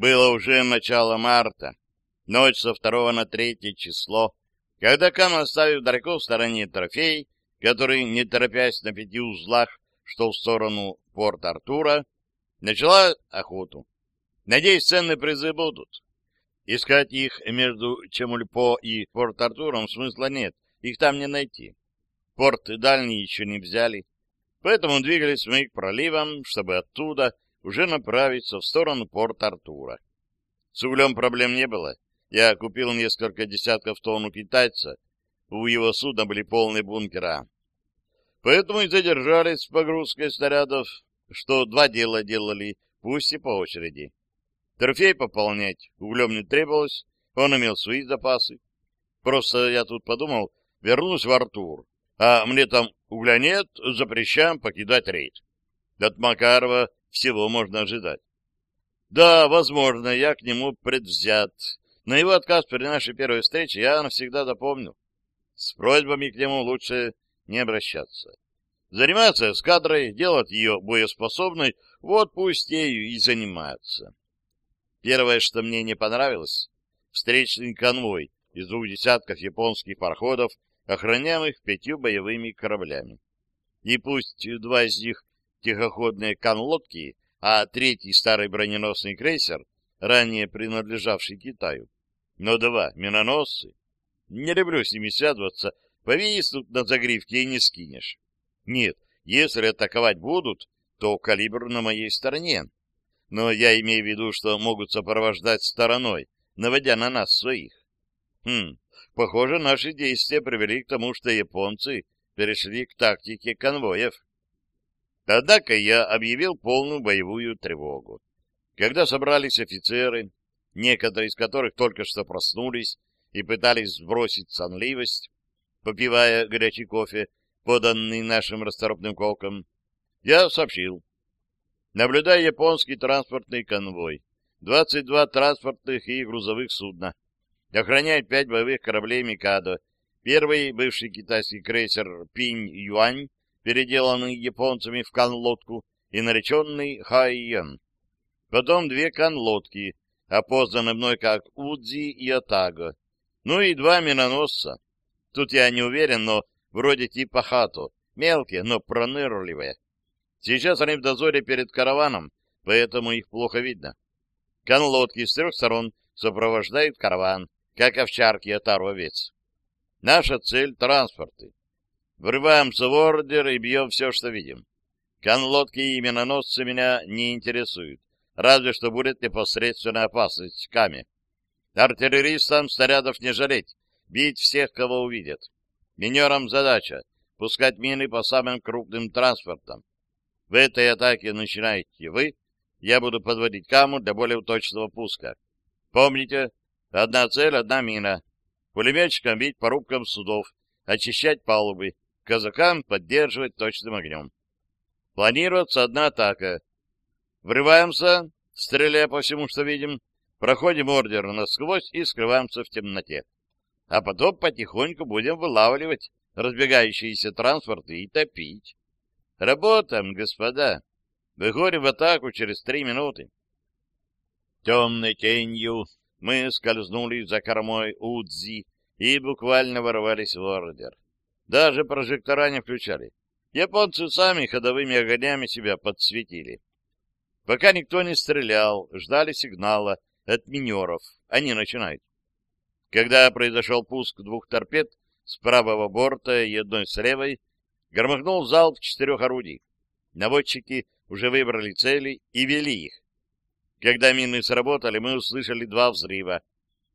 Было уже начало марта, ночь со второго на третье число, когда Кам, оставив далеко в стороне трофей, который, не торопясь на пяти узлах, что в сторону Порт-Артура, начала охоту. Надеюсь, ценные призы будут. Искать их между Чемульпо и Порт-Артуром смысла нет, их там не найти. Порт дальний еще не взяли, поэтому двигались мы к проливам, чтобы оттуда уже направиться в сторону Порт-Артура. С углем проблем не было. Я купил несколько десятков тонн у китайца. У его судна были полные бункера. Поэтому и задержались с погрузкой снарядов, что два дела делали, пусть и по очереди. Трофей пополнять углем не требовалось, он имел свои запасы. Просто я тут подумал, вернусь в Артур, а мне там угля нет, запрещаем покидать рейд. От Макарова всего можно ожидать. Да, возможно, я к нему предвзят. Но его отказ при нашей первой встрече я навсегда запомню. С просьбами к нему лучше не обращаться. Заниматься эскадрой, делать ее боеспособной, вот пусть ею и занимается. Первое, что мне не понравилось, встречный конвой из двух десятков японских пароходов, охраняемых пятью боевыми кораблями. И пусть два из них тихоходные канлодки, а третий старый броненосный крейсер, ранее принадлежавший Китаю. Но два миноносцы. Не люблю с ними связываться, повиснут на загривке и не скинешь. Нет, если атаковать будут, то калибр на моей стороне. Но я имею в виду, что могут сопровождать стороной, наводя на нас своих. Хм, похоже, наши действия привели к тому, что японцы перешли к тактике конвоев. Однако я объявил полную боевую тревогу. Когда собрались офицеры, некоторые из которых только что проснулись и пытались сбросить сонливость, попивая горячий кофе, поданный нашим расторопным колком, я сообщил. Наблюдая японский транспортный конвой, 22 транспортных и грузовых судна, охраняет пять боевых кораблей «Микадо», первый бывший китайский крейсер «Пинь-Юань», переделанный японцами в кан-лодку, и нареченный Хайен. Потом две кан-лодки, опознаны мной как Удзи и Атаго. Ну и два миноносца. Тут я не уверен, но вроде типа Хато. Мелкие, но пронырливые. Сейчас они в дозоре перед караваном, поэтому их плохо видно. Кан-лодки с трех сторон сопровождают караван, как овчарки от овец. Наша цель — транспорты. Врываемся в ордер и бьем все, что видим. Конлодки и миноносцы меня не интересуют, разве что будет непосредственная опасность Каме. Артиллеристам снарядов не жалеть, бить всех, кого увидят. Минерам задача — пускать мины по самым крупным транспортам. В этой атаке начинаете вы, я буду подводить Каму для более точного пуска. Помните, одна цель — одна мина. Пулеметчикам бить по рубкам судов, очищать палубы, казакам поддерживать точным огнем. Планируется одна атака. Врываемся, стреляя по всему, что видим, проходим ордер насквозь и скрываемся в темноте. А потом потихоньку будем вылавливать разбегающиеся транспорты и топить. Работаем, господа. Выходим в атаку через три минуты. Темной тенью мы скользнули за кормой Удзи и буквально ворвались в ордер. Даже прожектора не включали. Японцы сами ходовыми огнями себя подсветили. Пока никто не стрелял, ждали сигнала от минеров. Они начинают. Когда произошел пуск двух торпед с правого борта и одной с левой, громыхнул залп четырех орудий. Наводчики уже выбрали цели и вели их. Когда мины сработали, мы услышали два взрыва.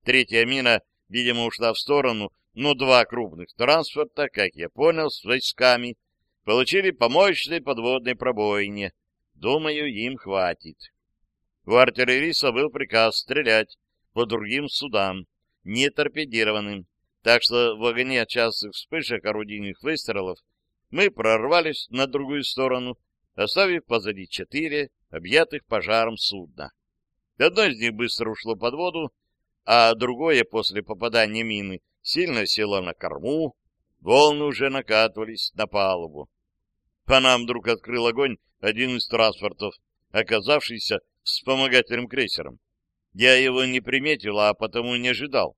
Третья мина, видимо, ушла в сторону, но два крупных транспорта, как я понял, с войсками, получили по мощной подводной пробоине. Думаю, им хватит. У артиллериста был приказ стрелять по другим судам, не торпедированным, так что в огне частых вспышек орудийных выстрелов мы прорвались на другую сторону, оставив позади четыре объятых пожаром судна. Одно из них быстро ушло под воду, а другое после попадания мины сильно села на корму, волны уже накатывались на палубу. По нам вдруг открыл огонь один из транспортов, оказавшийся вспомогательным крейсером. Я его не приметил, а потому не ожидал.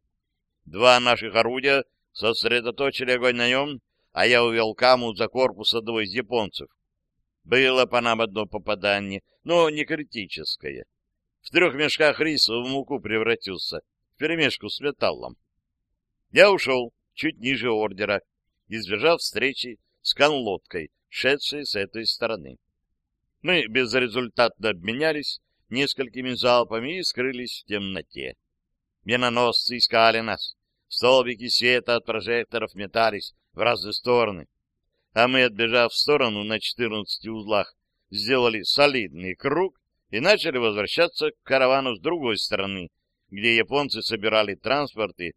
Два наших орудия сосредоточили огонь на нем, а я увел каму за корпус одного из японцев. Было по нам одно попадание, но не критическое. В трех мешках риса в муку превратился, в перемешку с металлом. Я ушел чуть ниже ордера, избежав встречи с конлодкой, шедшей с этой стороны. Мы безрезультатно обменялись несколькими залпами и скрылись в темноте. Миноносцы искали нас. Столбики света от прожекторов метались в разные стороны а мы, отбежав в сторону на 14 узлах, сделали солидный круг и начали возвращаться к каравану с другой стороны, где японцы собирали транспорты,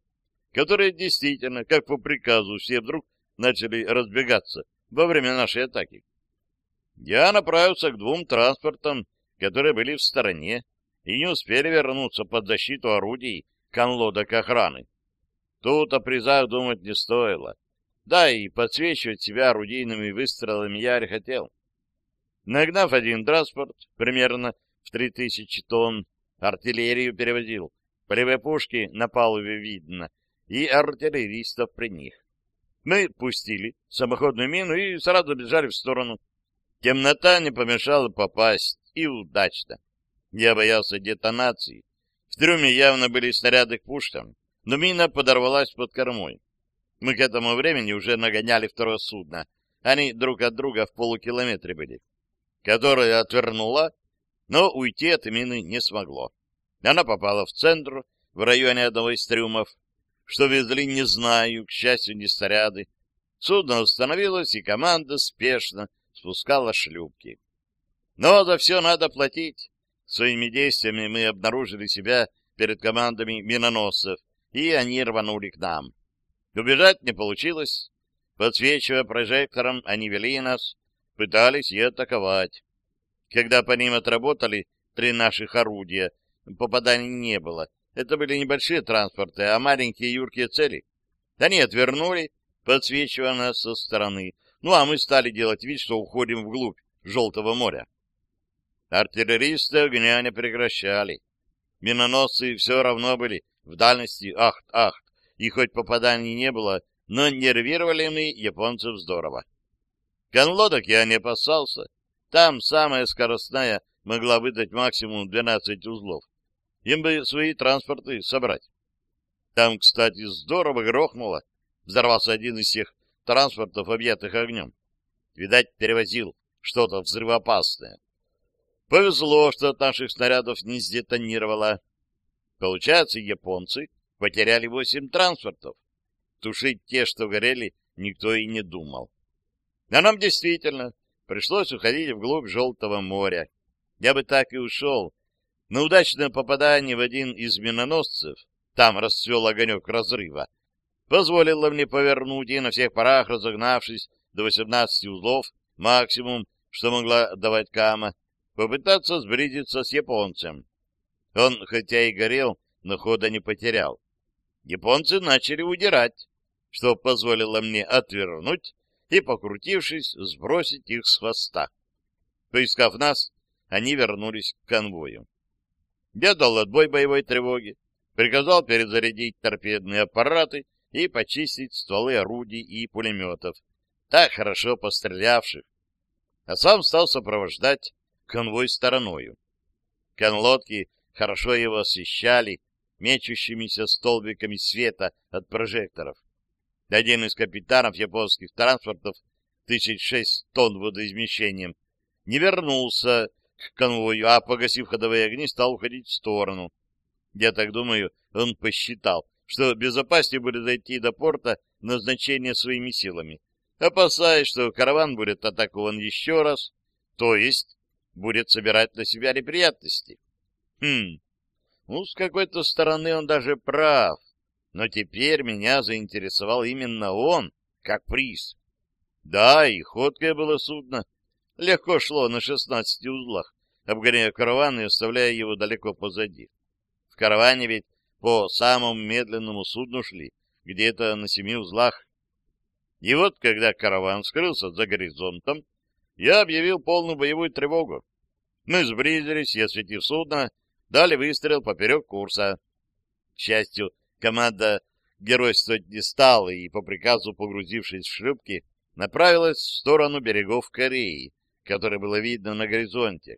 которые действительно, как по приказу, все вдруг начали разбегаться во время нашей атаки. Я направился к двум транспортам, которые были в стороне и не успели вернуться под защиту орудий конлодок охраны. Тут о призах думать не стоило. Да, и подсвечивать себя орудийными выстрелами я не хотел. Нагнав один транспорт, примерно в три тысячи тонн, артиллерию перевозил. Полевые пушки на палубе видно, и артиллеристов при них. Мы пустили самоходную мину и сразу бежали в сторону. Темнота не помешала попасть, и удачно. Я боялся детонации. В трюме явно были снаряды к пушкам, но мина подорвалась под кормой. Мы к этому времени уже нагоняли второе судно. Они друг от друга в полукилометре были. Которое отвернула, но уйти от мины не смогло. Она попала в центр, в районе одного из трюмов. Что везли, не знаю, к счастью, не снаряды. Судно остановилось, и команда спешно спускала шлюпки. Но за все надо платить. Своими действиями мы обнаружили себя перед командами миноносцев, и они рванули к нам. Убежать не получилось. Подсвечивая прожектором, они вели нас, пытались и атаковать. Когда по ним отработали три наших орудия, попаданий не было. Это были небольшие транспорты, а маленькие юркие цели. Они отвернули, подсвечивая нас со стороны. Ну, а мы стали делать вид, что уходим вглубь Желтого моря. Артиллеристы огня не прекращали. Миноносцы все равно были в дальности ахт-ахт и хоть попаданий не было, но нервировали мы японцев здорово. Конлодок я не опасался. Там самая скоростная могла выдать максимум 12 узлов. Им бы свои транспорты собрать. Там, кстати, здорово грохнуло. Взорвался один из всех транспортов, объятых огнем. Видать, перевозил что-то взрывоопасное. Повезло, что от наших снарядов не сдетонировало. Получается, японцы потеряли восемь транспортов. Тушить те, что горели, никто и не думал. А нам действительно пришлось уходить вглубь Желтого моря. Я бы так и ушел, но удачное попадание в один из миноносцев, там расцвел огонек разрыва, позволило мне повернуть и на всех парах, разогнавшись до 18 узлов, максимум, что могла давать Кама, попытаться сблизиться с японцем. Он, хотя и горел, но хода не потерял японцы начали удирать, что позволило мне отвернуть и, покрутившись, сбросить их с хвоста. Поискав нас, они вернулись к конвою. Я дал отбой боевой тревоги, приказал перезарядить торпедные аппараты и почистить стволы орудий и пулеметов, так хорошо пострелявших, а сам стал сопровождать конвой стороною. Конлодки хорошо его освещали, мечущимися столбиками света от прожекторов. Один из капитанов японских транспортов, тысяч шесть тонн водоизмещением, не вернулся к конвою, а, погасив ходовые огни, стал уходить в сторону. Я так думаю, он посчитал, что безопаснее будет дойти до порта назначения своими силами, опасаясь, что караван будет атакован еще раз, то есть будет собирать на себя неприятности. Хм, ну, с какой-то стороны он даже прав, но теперь меня заинтересовал именно он, как приз. Да, и ходкое было судно. Легко шло на шестнадцати узлах, обгоняя караван и оставляя его далеко позади. В караване ведь по самому медленному судну шли, где-то на семи узлах. И вот, когда караван скрылся за горизонтом, я объявил полную боевую тревогу. Мы сблизились и, осветив судно, дали выстрел поперек курса. К счастью, команда геройствовать не стала и, по приказу погрузившись в шлюпки, направилась в сторону берегов Кореи, которое было видно на горизонте.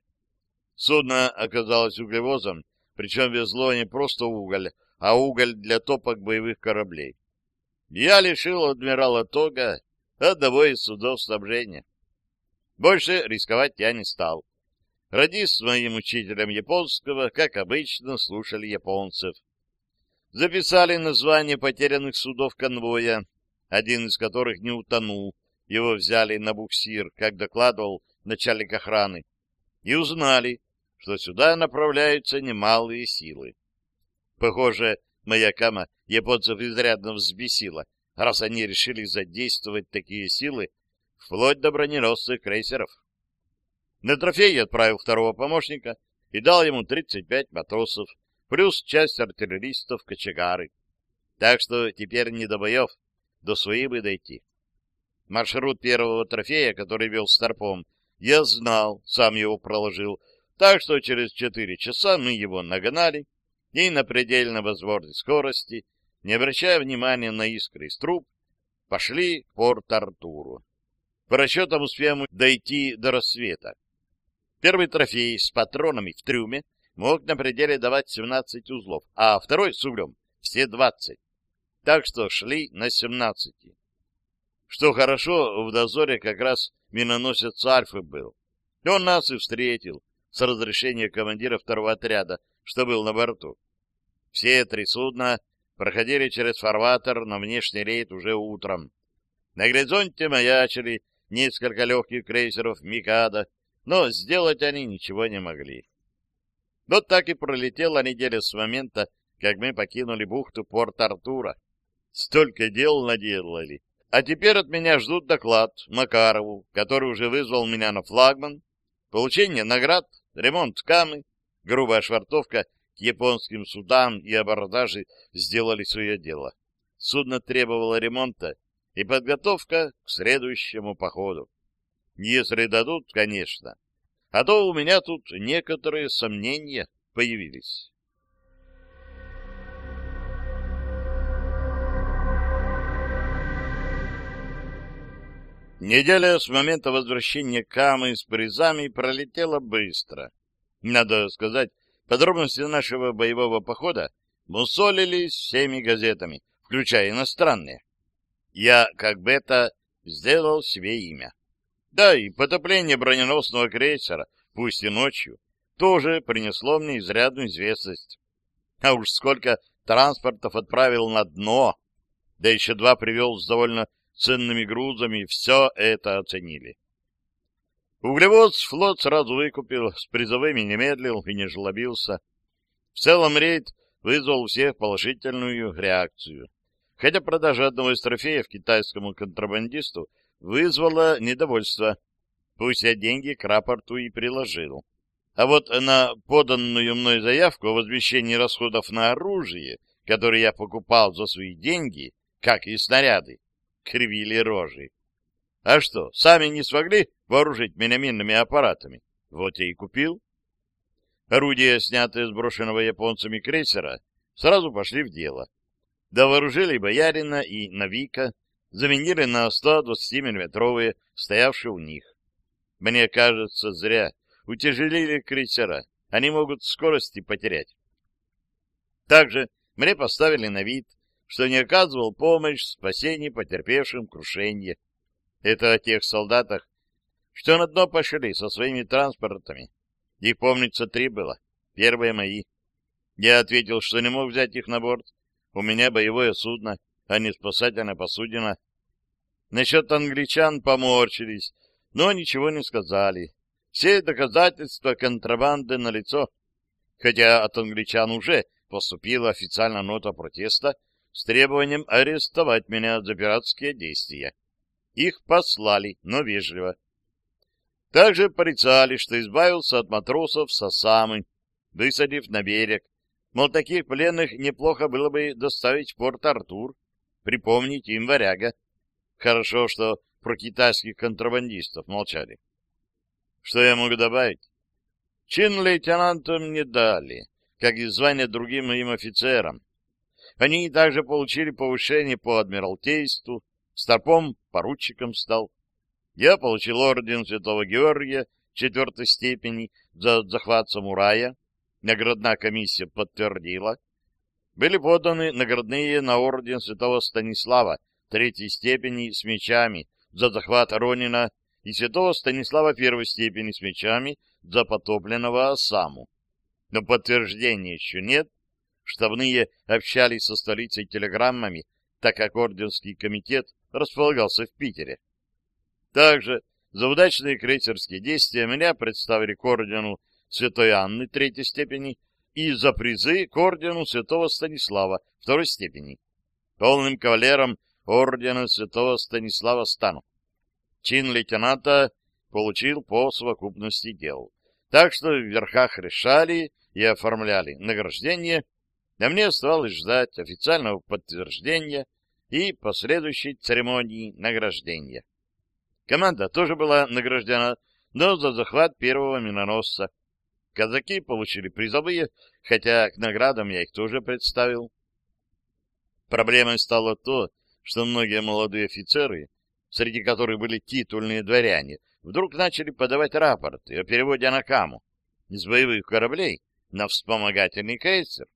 Судно оказалось углевозом, причем везло не просто уголь, а уголь для топок боевых кораблей. Я лишил адмирала Тога одного из судов снабжения. Больше рисковать я не стал. Радис с моим учителем японского, как обычно, слушали японцев. Записали название потерянных судов конвоя, один из которых не утонул, его взяли на буксир, как докладывал начальник охраны, и узнали, что сюда направляются немалые силы. Похоже, моя кама японцев изрядно взбесила, раз они решили задействовать такие силы вплоть до броненосных крейсеров. На трофей я отправил второго помощника и дал ему 35 матросов, плюс часть артиллеристов кочегары. Так что теперь не до боев, до своей бы дойти. Маршрут первого трофея, который вел Старпом, я знал, сам его проложил, так что через четыре часа мы его нагнали и на предельно возможной скорости, не обращая внимания на искры из труб, пошли к Порт-Артуру. По расчетам успеем дойти до рассвета. Первый трофей с патронами в трюме мог на пределе давать 17 узлов, а второй с углем все 20. Так что шли на 17. Что хорошо, в дозоре как раз миноносец Альфы был. Он нас и встретил с разрешения командира второго отряда, что был на борту. Все три судна проходили через фарватер на внешний рейд уже утром. На горизонте маячили несколько легких крейсеров «Микада», но сделать они ничего не могли. Вот так и пролетела неделя с момента, как мы покинули бухту Порт-Артура. Столько дел наделали. А теперь от меня ждут доклад Макарову, который уже вызвал меня на флагман, получение наград, ремонт камы, грубая швартовка к японским судам и абордажи сделали свое дело. Судно требовало ремонта и подготовка к следующему походу. Если дадут, конечно. А то у меня тут некоторые сомнения появились. Неделя с момента возвращения Камы с призами пролетела быстро. Надо сказать, подробности нашего боевого похода мусолились всеми газетами, включая иностранные. Я, как бета, сделал себе имя. Да, и потопление броненосного крейсера, пусть и ночью, тоже принесло мне изрядную известность. А уж сколько транспортов отправил на дно, да еще два привел с довольно ценными грузами, все это оценили. Углевоз флот сразу выкупил, с призовыми не медлил и не жлобился. В целом рейд вызвал у всех положительную реакцию. Хотя продажа одного из трофеев китайскому контрабандисту вызвала недовольство. Пусть я деньги к рапорту и приложил. А вот на поданную мной заявку о возмещении расходов на оружие, которое я покупал за свои деньги, как и снаряды, кривили рожи. А что, сами не смогли вооружить меня минными аппаратами? Вот я и купил. Орудия, снятые с брошенного японцами крейсера, сразу пошли в дело. Довооружили Боярина и Навика, заменили на 120-миллиметровые, стоявшие у них. Мне кажется, зря. Утяжелили крейсера. Они могут скорости потерять. Также мне поставили на вид что не оказывал помощь в спасении потерпевшим крушение. Это о тех солдатах, что на дно пошли со своими транспортами. Их, помнится, три было. Первые мои. Я ответил, что не мог взять их на борт. У меня боевое судно, а не спасательная посудина. Насчет англичан поморщились, но ничего не сказали. Все доказательства контрабанды налицо. Хотя от англичан уже поступила официальная нота протеста с требованием арестовать меня за пиратские действия. Их послали, но вежливо. Также порицали, что избавился от матросов с Осамы, высадив на берег. Мол, таких пленных неплохо было бы доставить в порт Артур, припомнить им варяга. Хорошо, что про китайских контрабандистов молчали. Что я могу добавить? Чин лейтенантам не дали, как и звание другим моим офицерам. Они также получили повышение по адмиралтейству, старпом поручиком стал. Я получил орден Святого Георгия четвертой степени за захват самурая. Наградная комиссия подтвердила. Были поданы наградные на орден Святого Станислава третьей степени с мечами за захват Ронина и Святого Станислава первой степени с мечами за потопленного Осаму. Но подтверждения еще нет. Штабные общались со столицей телеграммами, так как Орденский комитет располагался в Питере. Также за удачные крейсерские действия меня представили к ордену Святой Анны третьей степени и за призы к ордену Святого Станислава второй степени. Полным кавалером ордена Святого Станислава стану. Чин лейтенанта получил по совокупности дел. Так что в верхах решали и оформляли награждение, а мне оставалось ждать официального подтверждения и последующей церемонии награждения. Команда тоже была награждена, но за захват первого миноносца. Казаки получили призовые, хотя к наградам я их тоже представил. Проблемой стало то, что многие молодые офицеры, среди которых были титульные дворяне, вдруг начали подавать рапорты о переводе на Каму из боевых кораблей на вспомогательный крейсер.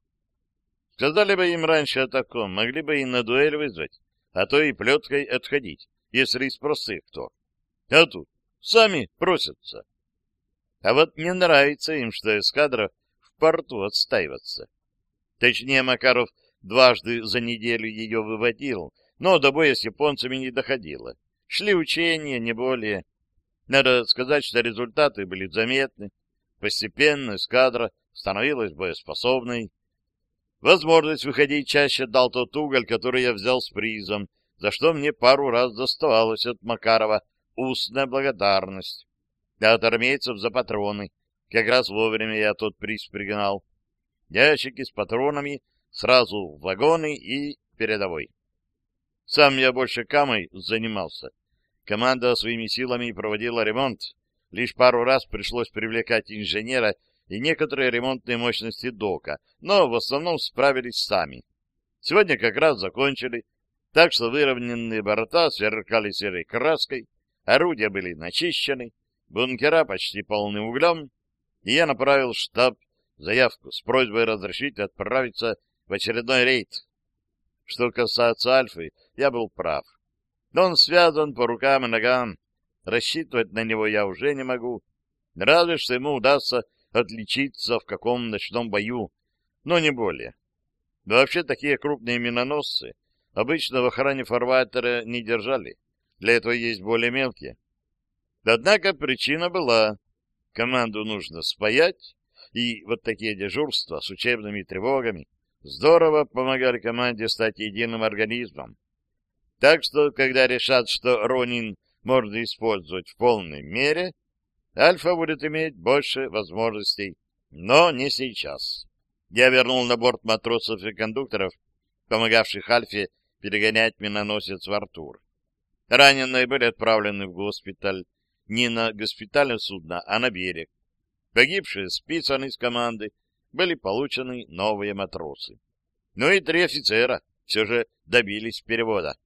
Сказали бы им раньше о таком, могли бы и на дуэль вызвать, а то и плеткой отходить, если из простых кто. А тут сами просятся. А вот не нравится им, что эскадра в порту отстаиваться. Точнее, Макаров дважды за неделю ее выводил, но до боя с японцами не доходило. Шли учения, не более. Надо сказать, что результаты были заметны. Постепенно эскадра становилась боеспособной. Возможность выходить чаще дал тот уголь, который я взял с призом, за что мне пару раз доставалось от Макарова устная благодарность. А от армейцев за патроны. Как раз вовремя я тот приз пригнал. Ящики с патронами сразу в вагоны и передовой. Сам я больше камой занимался. Команда своими силами проводила ремонт. Лишь пару раз пришлось привлекать инженера и некоторые ремонтные мощности дока, но в основном справились сами. Сегодня как раз закончили, так что выровненные борта сверкали серой краской, орудия были начищены, бункера почти полны углем, и я направил штаб заявку с просьбой разрешить отправиться в очередной рейд. Что касается Альфы, я был прав. Он связан по рукам и ногам. Рассчитывать на него я уже не могу. Разве что ему удастся отличиться в каком ночном бою, но не более. Вообще такие крупные миноносцы обычно в охране фарватера не держали. Для этого есть более мелкие. Однако причина была. Команду нужно спаять, и вот такие дежурства с учебными тревогами здорово помогали команде стать единым организмом. Так что, когда решат, что Ронин можно использовать в полной мере, Альфа будет иметь больше возможностей, но не сейчас. Я вернул на борт матросов и кондукторов, помогавших Альфе перегонять миноносец в Артур. Раненые были отправлены в госпиталь, не на госпитальное судно, а на берег. Погибшие списаны из команды, были получены новые матросы. Ну и три офицера все же добились перевода.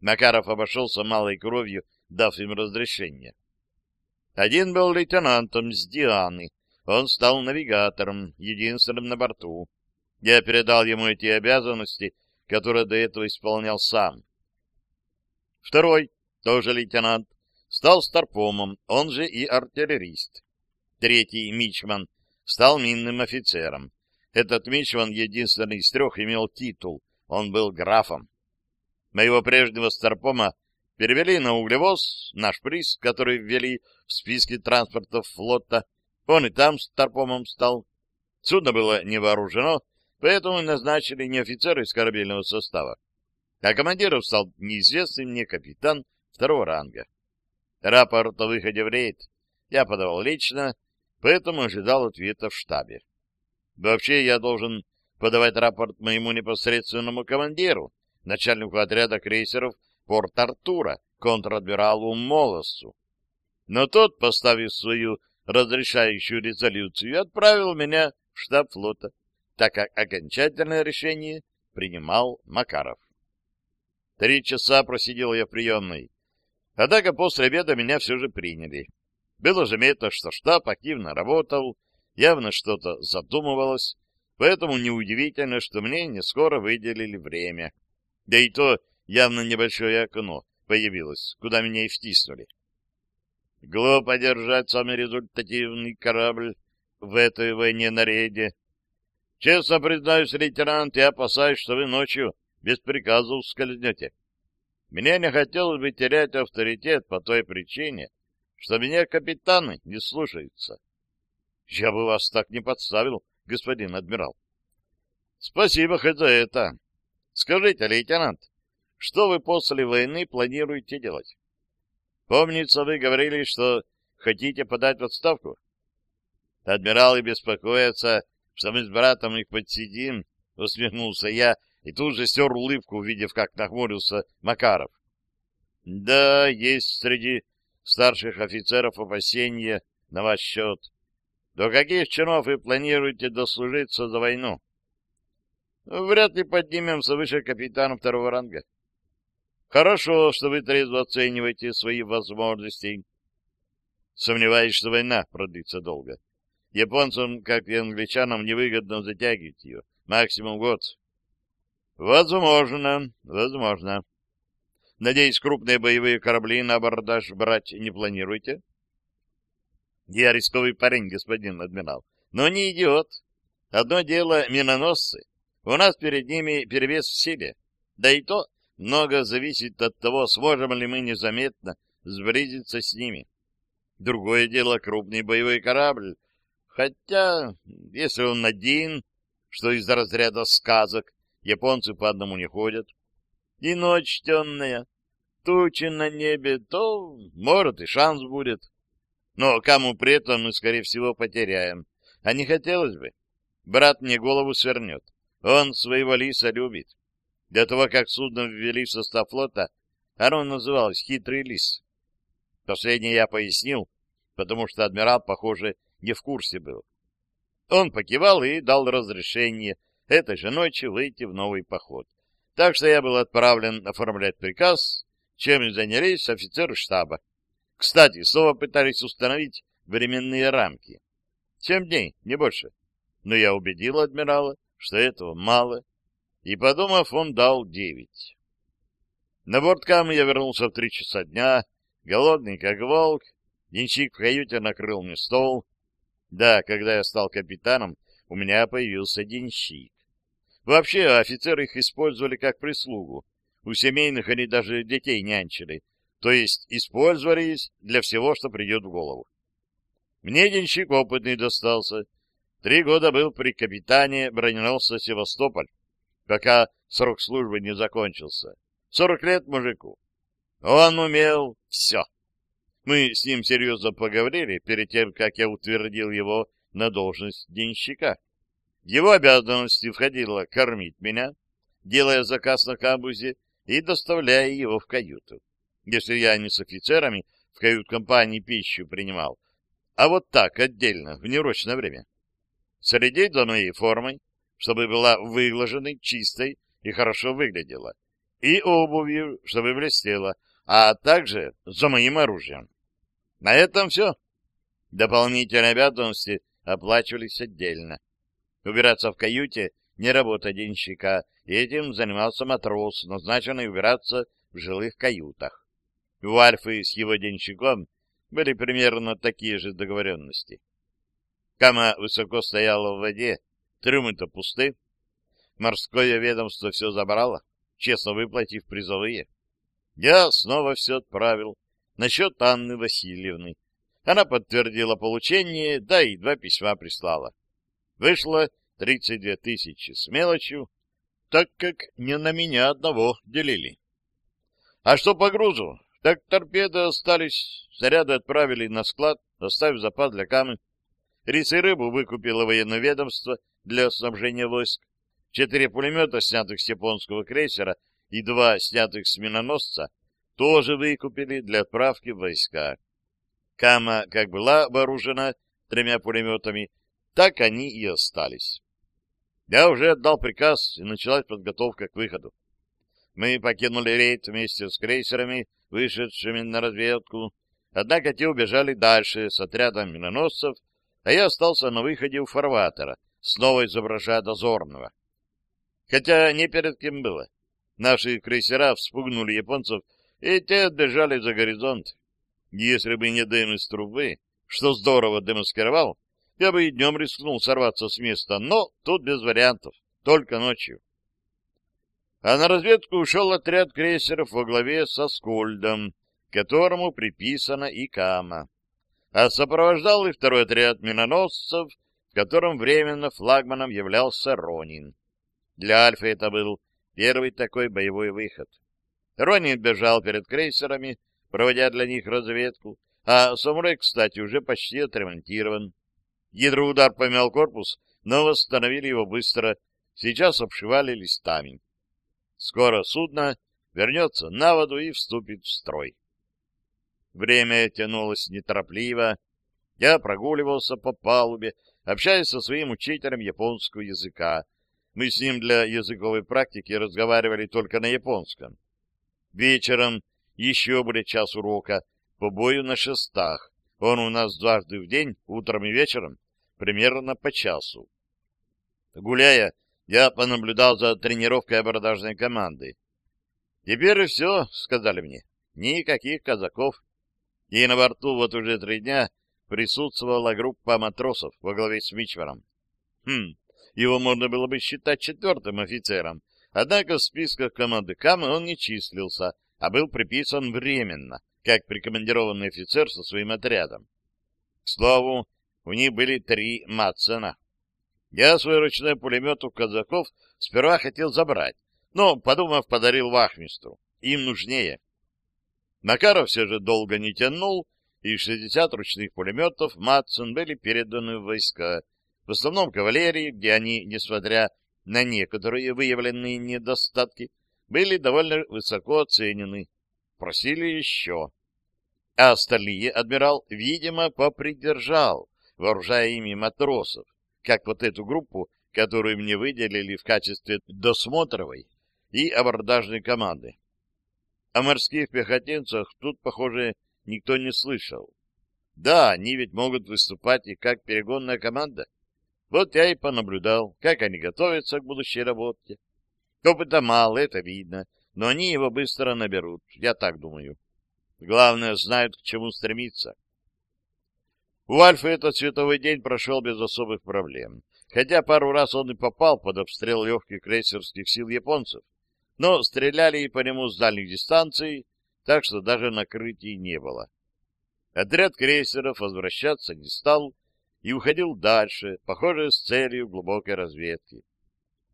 Макаров обошелся малой кровью, дав им разрешение. Один был лейтенантом с Дианы. Он стал навигатором, единственным на борту. Я передал ему эти обязанности, которые до этого исполнял сам. Второй, тоже лейтенант, стал старпомом, он же и артиллерист. Третий, Мичман, стал минным офицером. Этот Мичман, единственный из трех, имел титул. Он был графом. Моего прежнего старпома перевели на углевоз, наш приз, который ввели в списке транспортов флота. Он и там старпомом стал. Судно было не вооружено, поэтому назначили не офицера из корабельного состава, а командиром стал неизвестный мне капитан второго ранга. Рапорт о выходе в рейд я подавал лично, поэтому ожидал ответа в штабе. Вообще я должен подавать рапорт моему непосредственному командиру, начальнику отряда крейсеров Порт-Артура, контр-адмиралу Молосу. Но тот, поставив свою разрешающую резолюцию, отправил меня в штаб флота, так как окончательное решение принимал Макаров. Три часа просидел я в приемной. Однако после обеда меня все же приняли. Было заметно, что штаб активно работал, явно что-то задумывалось, поэтому неудивительно, что мне не скоро выделили время. Да и то явно небольшое окно появилось, куда меня и втиснули. Глупо держать самый результативный корабль в этой войне на рейде. Честно признаюсь, лейтенант, я опасаюсь, что вы ночью без приказа ускользнете. Мне не хотелось бы терять авторитет по той причине, что меня капитаны не слушаются. Я бы вас так не подставил, господин адмирал. Спасибо хоть за это. Скажите, лейтенант, что вы после войны планируете делать? Помнится, вы говорили, что хотите подать в отставку? Адмиралы беспокоятся, что мы с братом их подсидим, усмехнулся я и тут же стер улыбку, увидев, как нахмурился Макаров. Да, есть среди старших офицеров опасения на ваш счет. До каких чинов вы планируете дослужиться за войну? Вряд ли поднимемся выше капитана второго ранга. Хорошо, что вы трезво оцениваете свои возможности. Сомневаюсь, что война продлится долго. Японцам, как и англичанам, невыгодно затягивать ее. Максимум год. Возможно, возможно. Надеюсь, крупные боевые корабли на абордаж брать не планируете? Я рисковый парень, господин адмирал, но не идиот. Одно дело миноносцы. У нас перед ними перевес в силе. Да и то много зависит от того, сможем ли мы незаметно сблизиться с ними. Другое дело крупный боевой корабль. Хотя, если он один, что из разряда сказок, японцы по одному не ходят, и ночь темная, тучи на небе, то, может, и шанс будет. Но кому при этом мы, скорее всего, потеряем. А не хотелось бы. Брат мне голову свернет. Он своего лиса любит. До того, как судно ввели в состав флота, оно называлось «Хитрый лис». Последнее я пояснил, потому что адмирал, похоже, не в курсе был. Он покивал и дал разрешение этой же ночью выйти в новый поход. Так что я был отправлен оформлять приказ, чем и занялись офицеры штаба. Кстати, снова пытались установить временные рамки. Семь дней, не больше. Но я убедил адмирала, что этого мало, и, подумав, он дал девять. На борт Камы я вернулся в три часа дня, голодный как волк, денщик в каюте накрыл мне стол. Да, когда я стал капитаном, у меня появился денщик. Вообще, офицеры их использовали как прислугу, у семейных они даже детей нянчили, то есть использовались для всего, что придет в голову. Мне денщик опытный достался. Три года был при капитане броненосца «Севастополь», пока срок службы не закончился. Сорок лет мужику. Он умел все. Мы с ним серьезно поговорили перед тем, как я утвердил его на должность денщика. В его обязанности входило кормить меня, делая заказ на камбузе и доставляя его в каюту. Если я не с офицерами в кают-компании пищу принимал, а вот так, отдельно, в неурочное время. Следить за моей формой, чтобы была выглаженной, чистой и хорошо выглядела, и обувью, чтобы блестела, а также за моим оружием. На этом все. Дополнительные обязанности оплачивались отдельно. Убираться в каюте — не работа денщика, этим занимался матрос, назначенный убираться в жилых каютах. У Альфы с его денщиком были примерно такие же договоренности. Кама высоко стояла в воде, трюмы-то пусты. Морское ведомство все забрало, честно выплатив призовые. Я снова все отправил насчет Анны Васильевны. Она подтвердила получение, да и два письма прислала. Вышло 32 тысячи с мелочью, так как не на меня одного делили. А что по грузу? Так торпеды остались, заряды отправили на склад, оставив запас для камы. Рис и рыбу выкупило военное ведомство для снабжения войск. Четыре пулемета, снятых с японского крейсера, и два, снятых с миноносца, тоже выкупили для отправки в войска. Кама как была вооружена тремя пулеметами, так они и остались. Я уже отдал приказ, и началась подготовка к выходу. Мы покинули рейд вместе с крейсерами, вышедшими на разведку, однако те убежали дальше с отрядом миноносцев, а я остался на выходе у фарватера, снова изображая дозорного. Хотя не перед кем было. Наши крейсера вспугнули японцев, и те отбежали за горизонт. Если бы не дым из трубы, что здорово демаскировал, я бы и днем рискнул сорваться с места, но тут без вариантов, только ночью. А на разведку ушел отряд крейсеров во главе со Скольдом, которому приписана и Кама. А сопровождал и второй отряд миноносцев, в котором временно флагманом являлся Ронин. Для Альфа это был первый такой боевой выход. Ронин бежал перед крейсерами, проводя для них разведку, а Самурай, кстати, уже почти отремонтирован. Гидроудар помял корпус, но восстановили его быстро, сейчас обшивали листами. Скоро судно вернется на воду и вступит в строй. Время тянулось неторопливо. Я прогуливался по палубе, общаясь со своим учителем японского языка. Мы с ним для языковой практики разговаривали только на японском. Вечером еще будет час урока по бою на шестах. Он у нас дважды в день, утром и вечером, примерно по часу. Гуляя, я понаблюдал за тренировкой абордажной команды. «Теперь все», — сказали мне, — «никаких казаков». И на борту вот уже три дня присутствовала группа матросов во главе с Мичваром. Хм, его можно было бы считать четвертым офицером, однако в списках команды Камы он не числился, а был приписан временно, как прикомандированный офицер со своим отрядом. К слову, у них были три Матсена. Я свой ручной пулемет у казаков сперва хотел забрать, но, подумав, подарил вахмистру. Им нужнее. Макаров все же долго не тянул, и 60 ручных пулеметов Матсон были переданы в войска, в основном кавалерии, где они, несмотря на некоторые выявленные недостатки, были довольно высоко оценены. Просили еще. А остальные адмирал, видимо, попридержал, вооружая ими матросов, как вот эту группу, которую мне выделили в качестве досмотровой и абордажной команды. О морских пехотинцах тут, похоже, никто не слышал. Да, они ведь могут выступать и как перегонная команда. Вот я и понаблюдал, как они готовятся к будущей работе. Опыта мало, это видно, но они его быстро наберут, я так думаю. Главное, знают, к чему стремиться. У Альфы этот световой день прошел без особых проблем, хотя пару раз он и попал под обстрел легких крейсерских сил японцев, но стреляли и по нему с дальних дистанций, так что даже накрытий не было. Отряд крейсеров возвращаться не стал и уходил дальше, похоже, с целью глубокой разведки.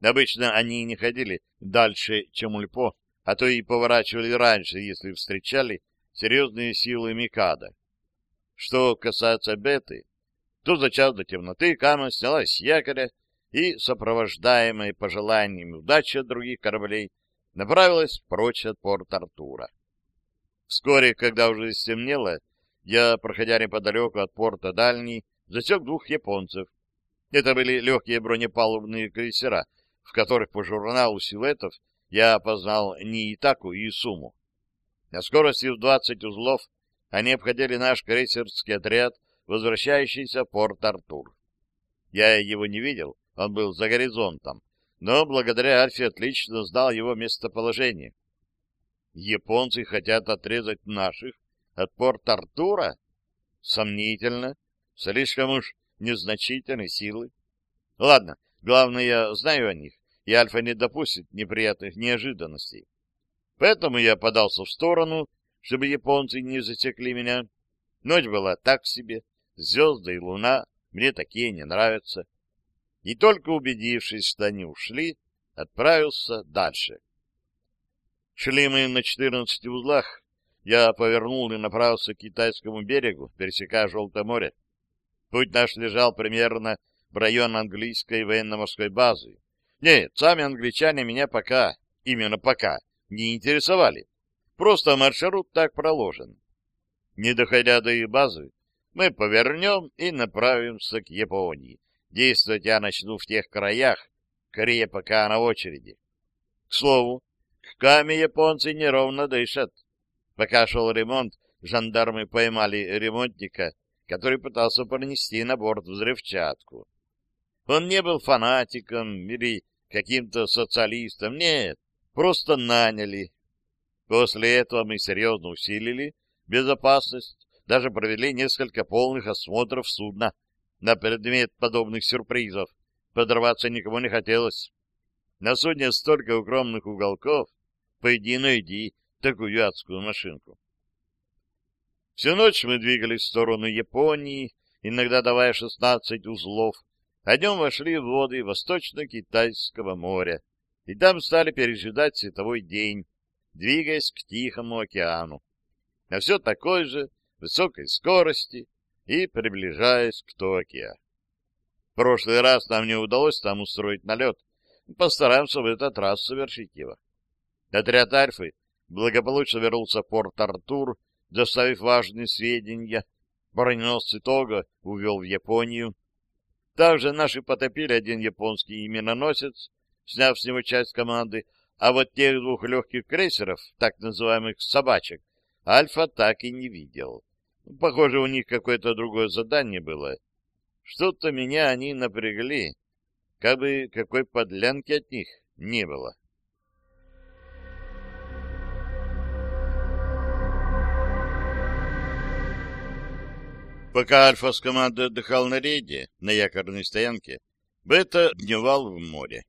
Обычно они не ходили дальше, чем Ульпо, а то и поворачивали раньше, если встречали серьезные силы Микада. Что касается Беты, то за час до темноты Кама снялась с якоря и, сопровождаемая пожеланиями удачи от других кораблей, направилась прочь от порт Артура. Вскоре, когда уже стемнело, я, проходя неподалеку от порта Дальний, засек двух японцев. Это были легкие бронепалубные крейсера, в которых по журналу силуэтов я опознал Ниитаку и Суму. На скорости в 20 узлов они обходили наш крейсерский отряд, возвращающийся в Порт-Артур. Я его не видел, он был за горизонтом, но благодаря Альфе отлично знал его местоположение. Японцы хотят отрезать наших от Порт-Артура? Сомнительно, слишком уж незначительной силы. Ладно, главное, я знаю о них, и Альфа не допустит неприятных неожиданностей. Поэтому я подался в сторону, чтобы японцы не засекли меня. Ночь была так себе, звезды и луна мне такие не нравятся. И только убедившись, что они ушли, отправился дальше. Шли мы на четырнадцати узлах. Я повернул и направился к китайскому берегу, пересекая Желтое море. Путь наш лежал примерно в район английской военно-морской базы. Нет, сами англичане меня пока, именно пока, не интересовали. Просто маршрут так проложен. Не доходя до их базы, мы повернем и направимся к Японии. Действовать я начну в тех краях, Корея пока на очереди. К слову, Каме японцы неровно дышат. Пока шел ремонт, жандармы поймали ремонтника, который пытался пронести на борт взрывчатку. Он не был фанатиком или каким-то социалистом, нет, просто наняли. После этого мы серьезно усилили безопасность, даже провели несколько полных осмотров судна на предмет подобных сюрпризов. Подорваться никому не хотелось. На судне столько укромных уголков, пойди найди такую адскую машинку. Всю ночь мы двигались в сторону Японии, иногда давая 16 узлов, а днем вошли в воды Восточно-Китайского моря, и там стали пережидать световой день, двигаясь к Тихому океану. На все такой же высокой скорости и приближаясь к Токио. В прошлый раз нам не удалось там устроить налет. Постараемся в этот раз совершить его. Отряд Альфы благополучно вернулся в Порт-Артур, доставив важные сведения. Броненосцы Тога увел в Японию. Также наши потопили один японский именоносец, сняв с него часть команды, а вот тех двух легких крейсеров, так называемых «собачек», Альфа так и не видел. Похоже, у них какое-то другое задание было. Что-то меня они напрягли, как бы какой подлянки от них не было. Пока Альфа с командой отдыхал на рейде, на якорной стоянке, Бета дневал в море.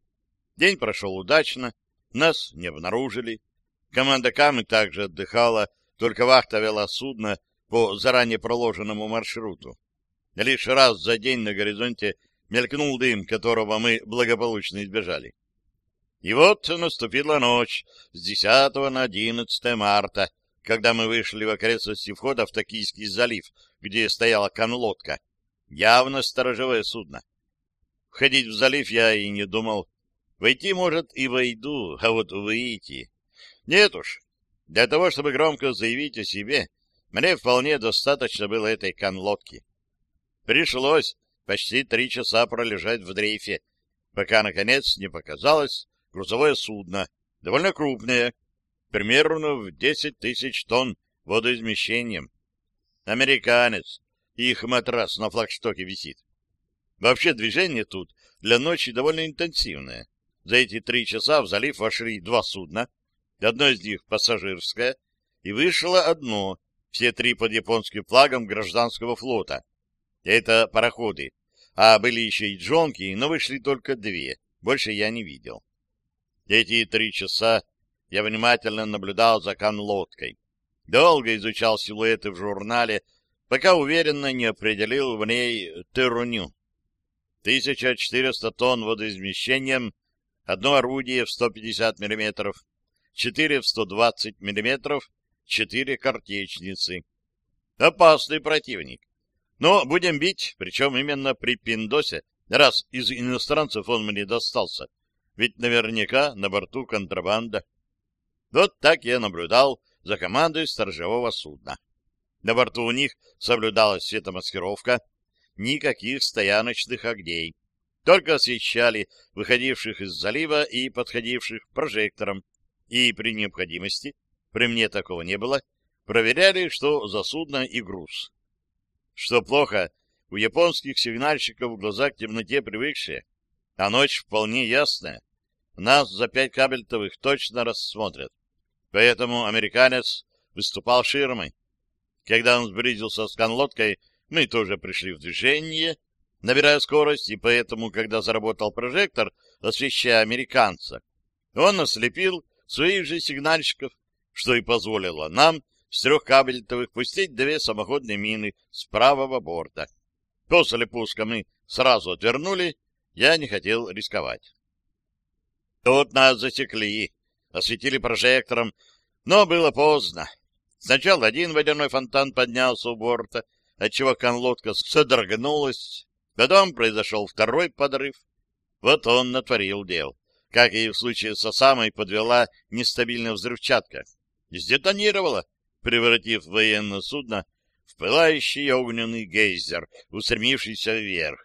День прошел удачно, нас не обнаружили. Команда Камы также отдыхала, только вахта вела судно по заранее проложенному маршруту. Лишь раз за день на горизонте мелькнул дым, которого мы благополучно избежали. И вот наступила ночь с 10 на 11 марта, когда мы вышли в окрестности входа в Токийский залив, где стояла конлодка. Явно сторожевое судно. Входить в залив я и не думал. Войти, может, и войду, а вот выйти... Нет уж. Для того, чтобы громко заявить о себе, мне вполне достаточно было этой конлодки. Пришлось почти три часа пролежать в дрейфе, пока, наконец, не показалось грузовое судно, довольно крупное, примерно в 10 тысяч тонн водоизмещением. Американец, их матрас на флагштоке висит. Вообще движение тут для ночи довольно интенсивное. За эти три часа в залив вошли два судна, одно из них пассажирское, и вышло одно, все три под японским флагом гражданского флота. Это пароходы, а были еще и джонки, но вышли только две, больше я не видел. Эти три часа я внимательно наблюдал за конлодкой. Долго изучал силуэты в журнале, пока уверенно не определил в ней теруню. 1400 тонн водоизмещением, одно орудие в 150 мм, четыре в 120 мм, четыре картечницы. Опасный противник. Но будем бить, причем именно при Пиндосе, раз из иностранцев он мне достался. Ведь наверняка на борту контрабанда. Вот так я наблюдал за командой сторожевого судна. На борту у них соблюдалась светомаскировка, никаких стояночных огней. Только освещали выходивших из залива и подходивших прожектором, и при необходимости, при мне такого не было, проверяли, что за судно и груз. Что плохо, у японских сигнальщиков глаза к темноте привыкшие, а ночь вполне ясная. Нас за пять кабельтовых точно рассмотрят. Поэтому американец выступал ширмой. Когда он сблизился с конлодкой, мы тоже пришли в движение, набирая скорость, и поэтому, когда заработал прожектор, освещая американца, он ослепил своих же сигнальщиков, что и позволило нам с трех кабельтовых пустить две самоходные мины с правого борта. После пуска мы сразу отвернули, я не хотел рисковать. Тут нас засекли, осветили прожектором, но было поздно. Сначала один водяной фонтан поднялся у борта, отчего конлодка содрогнулась, потом произошел второй подрыв. Вот он натворил дел. Как и в случае с Осамой, подвела нестабильная взрывчатка. Сдетонировала, превратив военное судно в пылающий огненный гейзер, устремившийся вверх.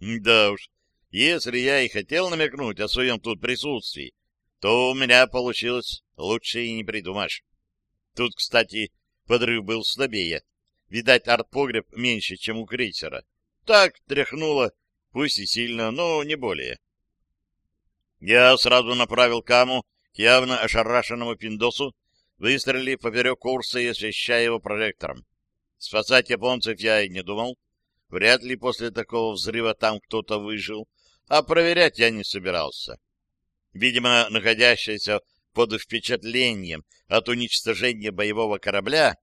Да уж, Если я и хотел намекнуть о своем тут присутствии, то у меня получилось лучше и не придумаешь. Тут, кстати, подрыв был слабее. Видать, артпогреб меньше, чем у крейсера. Так тряхнуло, пусть и сильно, но не более. Я сразу направил каму к явно ошарашенному пиндосу, выстрелив поперек курса и освещая его прожектором. Спасать японцев я и не думал. Вряд ли после такого взрыва там кто-то выжил, а проверять я не собирался. Видимо, находящаяся под впечатлением от уничтожения боевого корабля,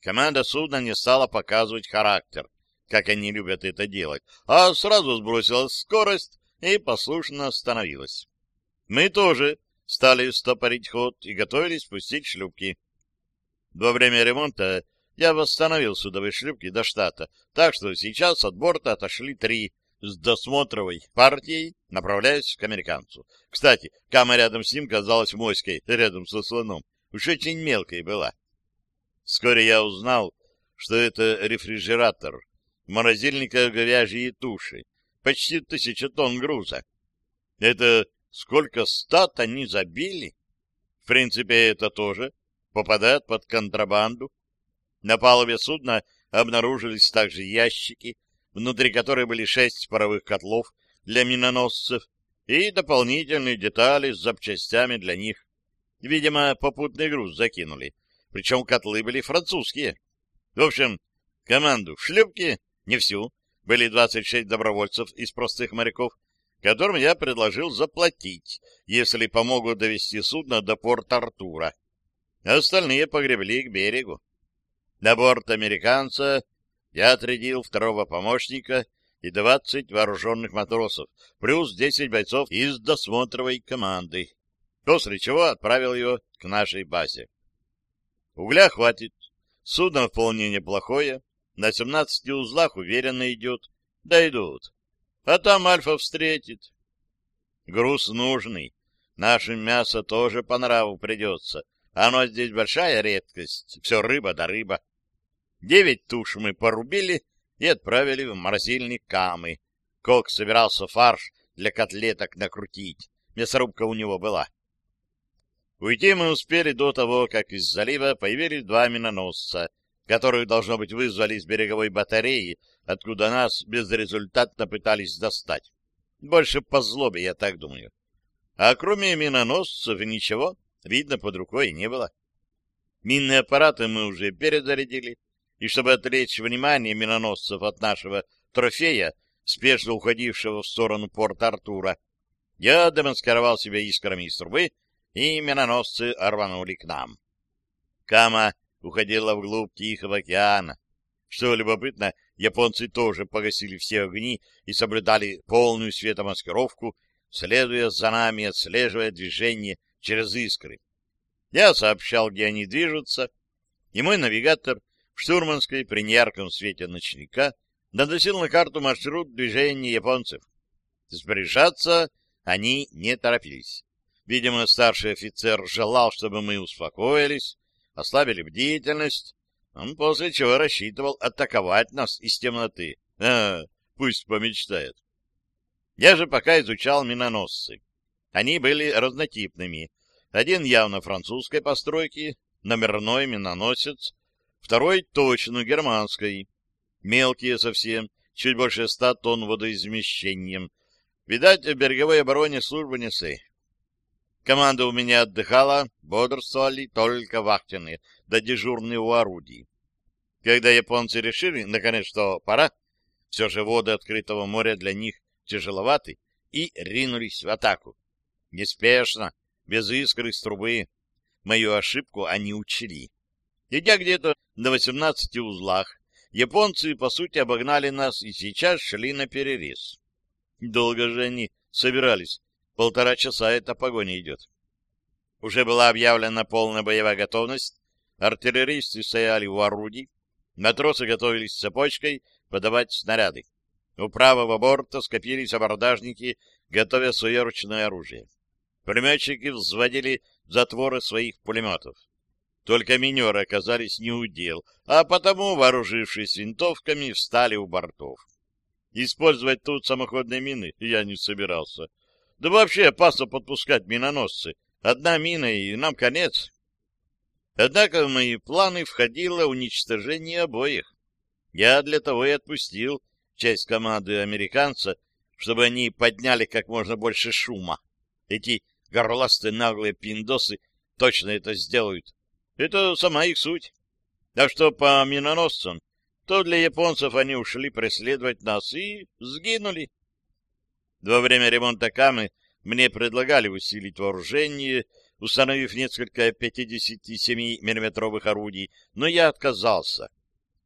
команда судна не стала показывать характер, как они любят это делать, а сразу сбросила скорость и послушно остановилась. Мы тоже стали стопорить ход и готовились спустить шлюпки. Во время ремонта я восстановил судовые шлюпки до штата, так что сейчас от борта отошли три с досмотровой партией, направляясь к американцу. Кстати, кама рядом с ним казалась моськой, рядом со слоном. Уж очень мелкой была. Вскоре я узнал, что это рефрижератор, морозильника говяжьей туши, почти тысяча тонн груза. Это сколько стат они забили? В принципе, это тоже попадает под контрабанду. На палубе судна обнаружились также ящики, внутри которых были шесть паровых котлов для миноносцев и дополнительные детали с запчастями для них. Видимо, попутный груз закинули, причем котлы были французские. В общем, команду в шлюпке, не всю, были 26 добровольцев из простых моряков, которым я предложил заплатить, если помогут довести судно до порта Артура. Остальные погребли к берегу. На борт американца я отрядил второго помощника и двадцать вооруженных матросов, плюс десять бойцов из досмотровой команды, после чего отправил его к нашей базе. Угля хватит, судно вполне неплохое, на семнадцати узлах уверенно идет, дойдут, а там Альфа встретит. Груз нужный, нашим мясо тоже по нраву придется, оно здесь большая редкость, все рыба да рыба. Девять туш мы порубили и отправили в морозильник камы. Кок собирался фарш для котлеток накрутить. Мясорубка у него была. Уйти мы успели до того, как из залива появились два миноносца, которые, должно быть, вызвали из береговой батареи, откуда нас безрезультатно пытались достать. Больше по злобе, я так думаю. А кроме миноносцев ничего, видно, под рукой не было. Минные аппараты мы уже перезарядили, и чтобы отвлечь внимание миноносцев от нашего трофея, спешно уходившего в сторону порта Артура, я демонстрировал себя искрами из трубы, и миноносцы рванули к нам. Кама уходила вглубь Тихого океана. Что любопытно, японцы тоже погасили все огни и соблюдали полную светомаскировку, следуя за нами, отслеживая движение через искры. Я сообщал, где они движутся, и мой навигатор в штурманской при неярком свете ночника наносил на карту маршрут движения японцев. Сбережаться они не торопились. Видимо, старший офицер желал, чтобы мы успокоились, ослабили бдительность, после чего рассчитывал атаковать нас из темноты. А, пусть помечтает. Я же пока изучал миноносцы. Они были разнотипными. Один явно французской постройки, номерной миноносец, второй точно германской. Мелкие совсем, чуть больше ста тонн водоизмещением. Видать, береговой обороне службы несли. Команда у меня отдыхала, бодрствовали только вахтенные, да дежурные у орудий. Когда японцы решили, наконец, что пора, все же воды открытого моря для них тяжеловаты, и ринулись в атаку. Неспешно, без искры из трубы. Мою ошибку они учли. Идя где-то на 18 узлах, японцы, по сути, обогнали нас и сейчас шли на перерез. Долго же они собирались. Полтора часа эта погоня идет. Уже была объявлена полная боевая готовность. Артиллеристы стояли у орудий. Матросы готовились цепочкой подавать снаряды. У правого борта скопились абордажники, готовя свое ручное оружие. Пулеметчики взводили затворы своих пулеметов. Только минеры оказались не удел, а потому, вооружившись винтовками, встали у бортов. Использовать тут самоходные мины я не собирался. Да вообще опасно подпускать миноносцы. Одна мина, и нам конец. Однако в мои планы входило уничтожение обоих. Я для того и отпустил часть команды американца, чтобы они подняли как можно больше шума. Эти горластые наглые пиндосы точно это сделают. Это сама их суть. А что по миноносцам, то для японцев они ушли преследовать нас и сгинули. Во время ремонта Камы мне предлагали усилить вооружение, установив несколько 57 миллиметровых орудий, но я отказался.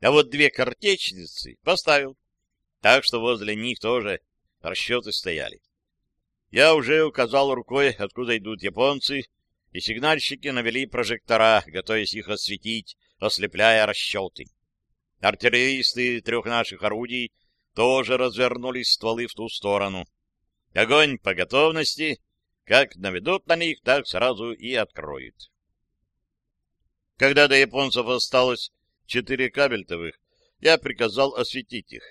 А вот две картечницы поставил. Так что возле них тоже расчеты стояли. Я уже указал рукой, откуда идут японцы, и сигнальщики навели прожектора, готовясь их осветить, ослепляя расчеты. Артиллеристы трех наших орудий тоже развернули стволы в ту сторону. Огонь по готовности, как наведут на них, так сразу и откроют. Когда до японцев осталось четыре кабельтовых, я приказал осветить их.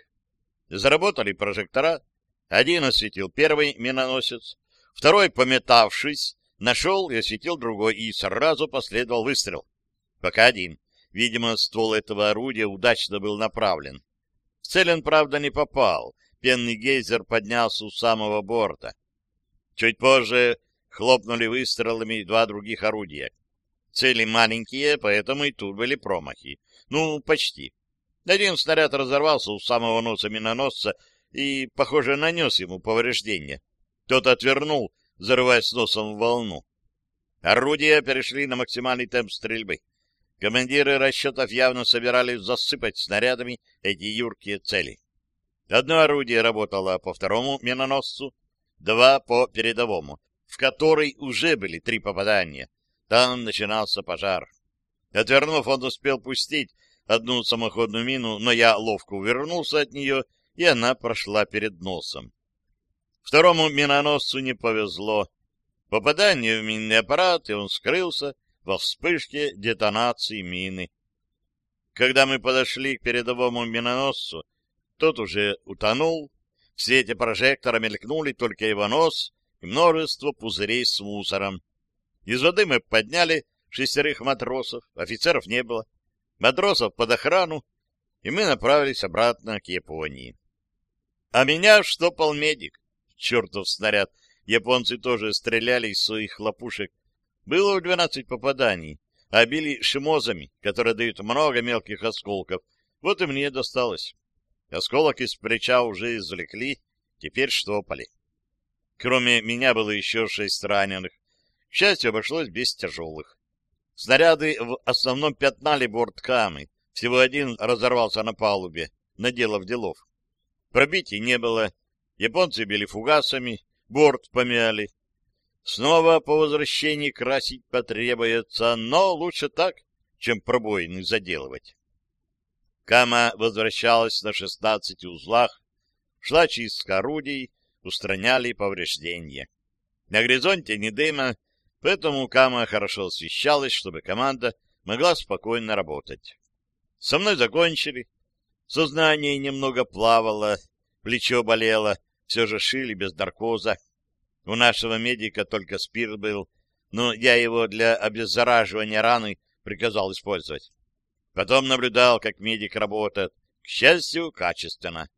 Заработали прожектора, один осветил первый миноносец, второй, пометавшись, нашел и осветил другой, и сразу последовал выстрел. Пока один. Видимо, ствол этого орудия удачно был направлен. В цель он, правда, не попал, пенный гейзер поднялся у самого борта. Чуть позже хлопнули выстрелами два других орудия. Цели маленькие, поэтому и тут были промахи. Ну, почти. Один снаряд разорвался у самого носа миноносца и, похоже, нанес ему повреждения. Тот отвернул, зарываясь носом в волну. Орудия перешли на максимальный темп стрельбы. Командиры расчетов явно собирались засыпать снарядами эти юркие цели. Одно орудие работало по второму миноносцу, два по передовому, в который уже были три попадания. Там начинался пожар. Отвернув, он успел пустить одну самоходную мину, но я ловко увернулся от нее, и она прошла перед носом. Второму миноносцу не повезло. Попадание в минный аппарат, и он скрылся во вспышке детонации мины. Когда мы подошли к передовому миноносцу, тот уже утонул, в свете прожектора мелькнули только его нос и множество пузырей с мусором. Из воды мы подняли шестерых матросов, офицеров не было, матросов под охрану, и мы направились обратно к Японии. А меня штопал медик, чертов снаряд. Японцы тоже стреляли из своих хлопушек. Было двенадцать попаданий, а били шимозами, которые дают много мелких осколков. Вот и мне досталось. Осколок из плеча уже извлекли, теперь штопали. Кроме меня было еще шесть раненых. К счастью, обошлось без тяжелых. Снаряды в основном пятнали борт Камы. Всего один разорвался на палубе, наделав делов. Пробитий не было. Японцы били фугасами, борт помяли. Снова по возвращении красить потребуется, но лучше так, чем пробоины заделывать. Кама возвращалась на шестнадцати узлах, шла чистка орудий, устраняли повреждения. На горизонте не дыма, поэтому Кама хорошо освещалась, чтобы команда могла спокойно работать. Со мной закончили. Сознание немного плавало, плечо болело, все же шили без наркоза. У нашего медика только спирт был, но я его для обеззараживания раны приказал использовать. Потом наблюдал, как медик работает, к счастью, качественно.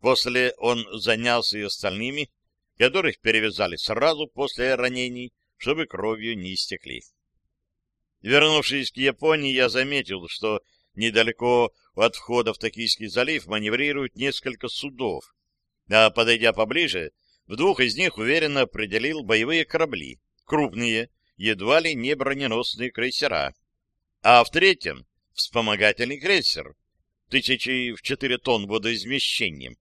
После он занялся и остальными, которых перевязали сразу после ранений, чтобы кровью не истекли. Вернувшись к Японии, я заметил, что недалеко от входа в Токийский залив маневрируют несколько судов, а, подойдя поближе, в двух из них уверенно определил боевые корабли, крупные, едва ли не броненосные крейсера, а в третьем вспомогательный крейсер, тысячи в четыре тонн водоизмещением.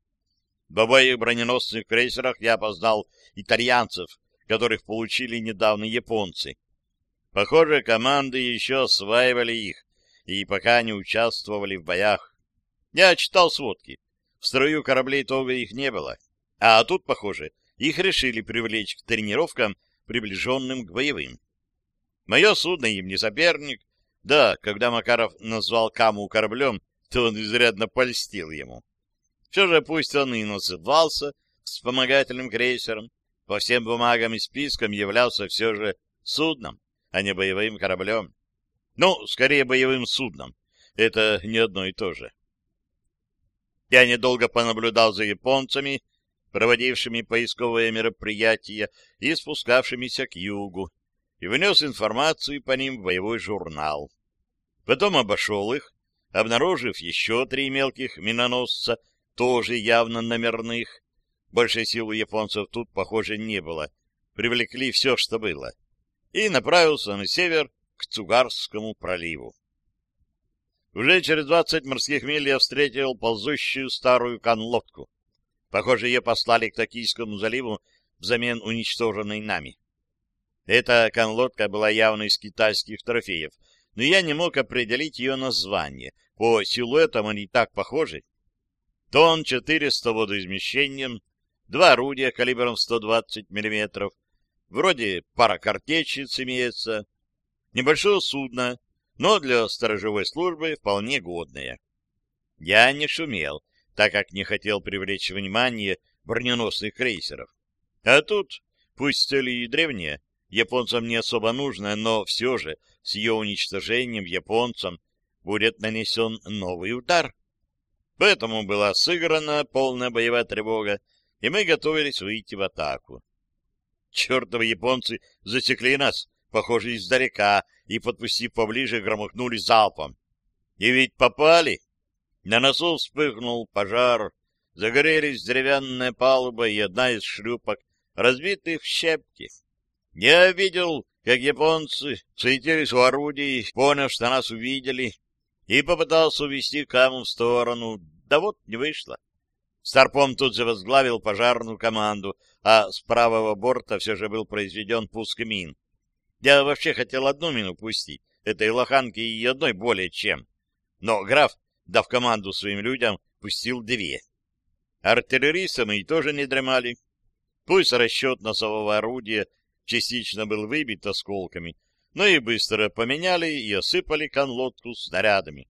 В обоих броненосных крейсерах я опознал итальянцев, которых получили недавно японцы. Похоже, команды еще осваивали их и пока не участвовали в боях. Я читал сводки. В строю кораблей того их не было. А тут, похоже, их решили привлечь к тренировкам, приближенным к боевым. Мое судно им не соперник, да, когда Макаров назвал Каму кораблем, то он изрядно польстил ему. Все же пусть он и назывался вспомогательным крейсером, по всем бумагам и спискам являлся все же судном, а не боевым кораблем. Ну, скорее боевым судном. Это не одно и то же. Я недолго понаблюдал за японцами, проводившими поисковые мероприятия и спускавшимися к югу, и внес информацию по ним в боевой журнал. Потом обошел их, обнаружив еще три мелких миноносца, тоже явно номерных. Большей сил у японцев тут, похоже, не было. Привлекли все, что было. И направился на север к Цугарскому проливу. Уже через двадцать морских миль я встретил ползущую старую канлодку. Похоже, ее послали к Токийскому заливу взамен уничтоженной нами. Эта конлодка была явно из китайских трофеев, но я не мог определить ее название. По силуэтам они так похожи. Тон 400 водоизмещением, два орудия калибром 120 мм, вроде пара картечниц имеется, небольшое судно, но для сторожевой службы вполне годное. Я не шумел, так как не хотел привлечь внимание броненосных крейсеров. А тут, пусть цели и древние, японцам не особо нужная, но все же с ее уничтожением японцам будет нанесен новый удар. Поэтому была сыграна полная боевая тревога, и мы готовились выйти в атаку. Чертовы японцы засекли нас, похоже, издалека, и, подпустив поближе, громыхнули залпом. И ведь попали. На носу вспыхнул пожар, загорелись деревянная палуба и одна из шлюпок, разбитых в щепки. Я видел, как японцы суетились у орудий, понял, что нас увидели, и попытался увести каму в сторону, да вот не вышло. Старпом тут же возглавил пожарную команду, а с правого борта все же был произведен пуск мин. Я вообще хотел одну мину пустить, этой лоханки и одной более чем. Но граф, дав команду своим людям, пустил две. Артиллеристы мои тоже не дремали. Пусть расчет носового орудия частично был выбит осколками, но и быстро поменяли и осыпали конлодку снарядами.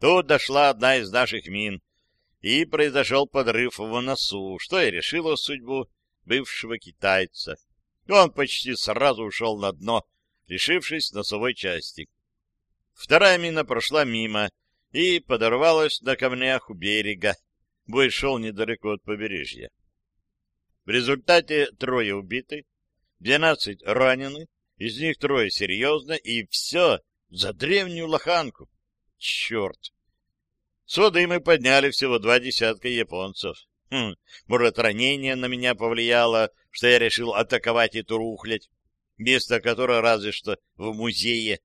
Тут дошла одна из наших мин, и произошел подрыв в носу, что и решило судьбу бывшего китайца. Он почти сразу ушел на дно, лишившись носовой части. Вторая мина прошла мимо и подорвалась на камнях у берега. Бой шел недалеко от побережья. В результате трое убиты, двенадцать ранены, из них трое серьезно, и все за древнюю лоханку. Черт! С воды мы подняли всего два десятка японцев. Хм, может, ранение на меня повлияло, что я решил атаковать эту рухлядь, место которой разве что в музее.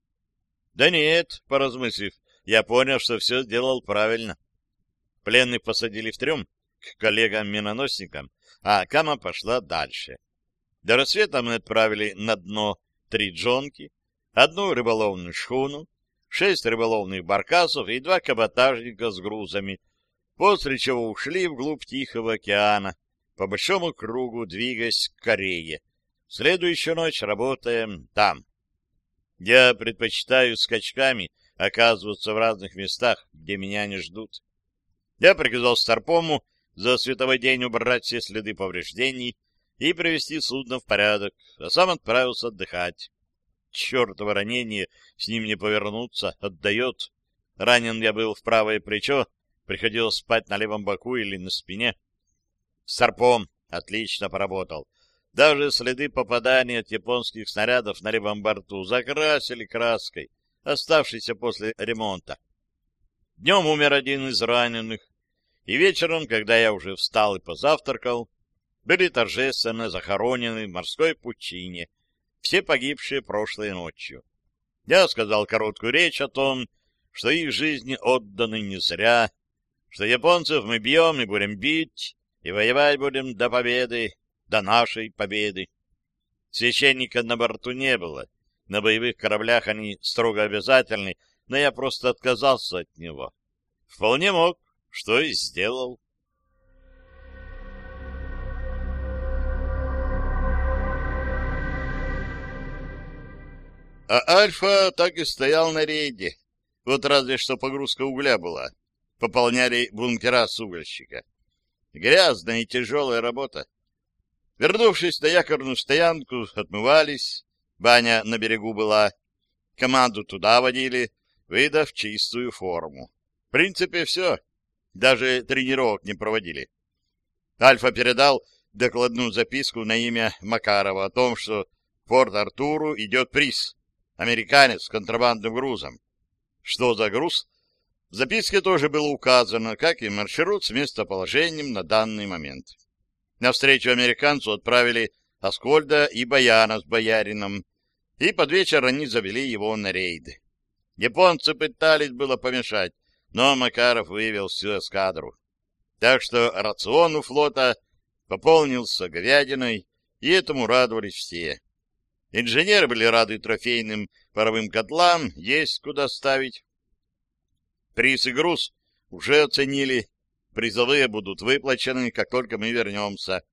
Да нет, поразмыслив, я понял, что все сделал правильно. Пленных посадили в трюм к коллегам-миноносникам, а Кама пошла дальше. До рассвета мы отправили на дно три джонки, одну рыболовную шхуну, шесть рыболовных баркасов и два каботажника с грузами, после чего ушли вглубь Тихого океана, по большому кругу двигаясь к Корее. Следующую ночь работаем там. Я предпочитаю скачками оказываться в разных местах, где меня не ждут. Я приказал Старпому за световой день убрать все следы повреждений и привести судно в порядок, а сам отправился отдыхать. Чертово ранение, с ним не повернуться, отдает. Ранен я был в правое плечо, приходилось спать на левом боку или на спине. Сарпом отлично поработал. Даже следы попадания от японских снарядов на левом борту закрасили краской, оставшейся после ремонта. Днем умер один из раненых, и вечером, когда я уже встал и позавтракал, были торжественно захоронены в морской пучине все погибшие прошлой ночью. Я сказал короткую речь о том, что их жизни отданы не зря, что японцев мы бьем и будем бить, и воевать будем до победы, до нашей победы. Священника на борту не было, на боевых кораблях они строго обязательны, но я просто отказался от него. Вполне мог, что и сделал. А Альфа так и стоял на рейде. Вот разве что погрузка угля была. Пополняли бункера с угольщика. Грязная и тяжелая работа. Вернувшись на якорную стоянку, отмывались. Баня на берегу была. Команду туда водили, выдав чистую форму. В принципе, все. Даже тренировок не проводили. Альфа передал докладную записку на имя Макарова о том, что в Порт-Артуру идет приз. Американец с контрабандным грузом. Что за груз? В записке тоже было указано, как и маршрут с местоположением на данный момент. На встречу американцу отправили Аскольда и Баяна с боярином, и под вечер они завели его на рейды. Японцы пытались было помешать, но Макаров вывел всю эскадру. Так что рацион у флота пополнился говядиной, и этому радовались все. Инженеры были рады трофейным паровым котлам, есть куда ставить. Приз и груз уже оценили, призовые будут выплачены, как только мы вернемся.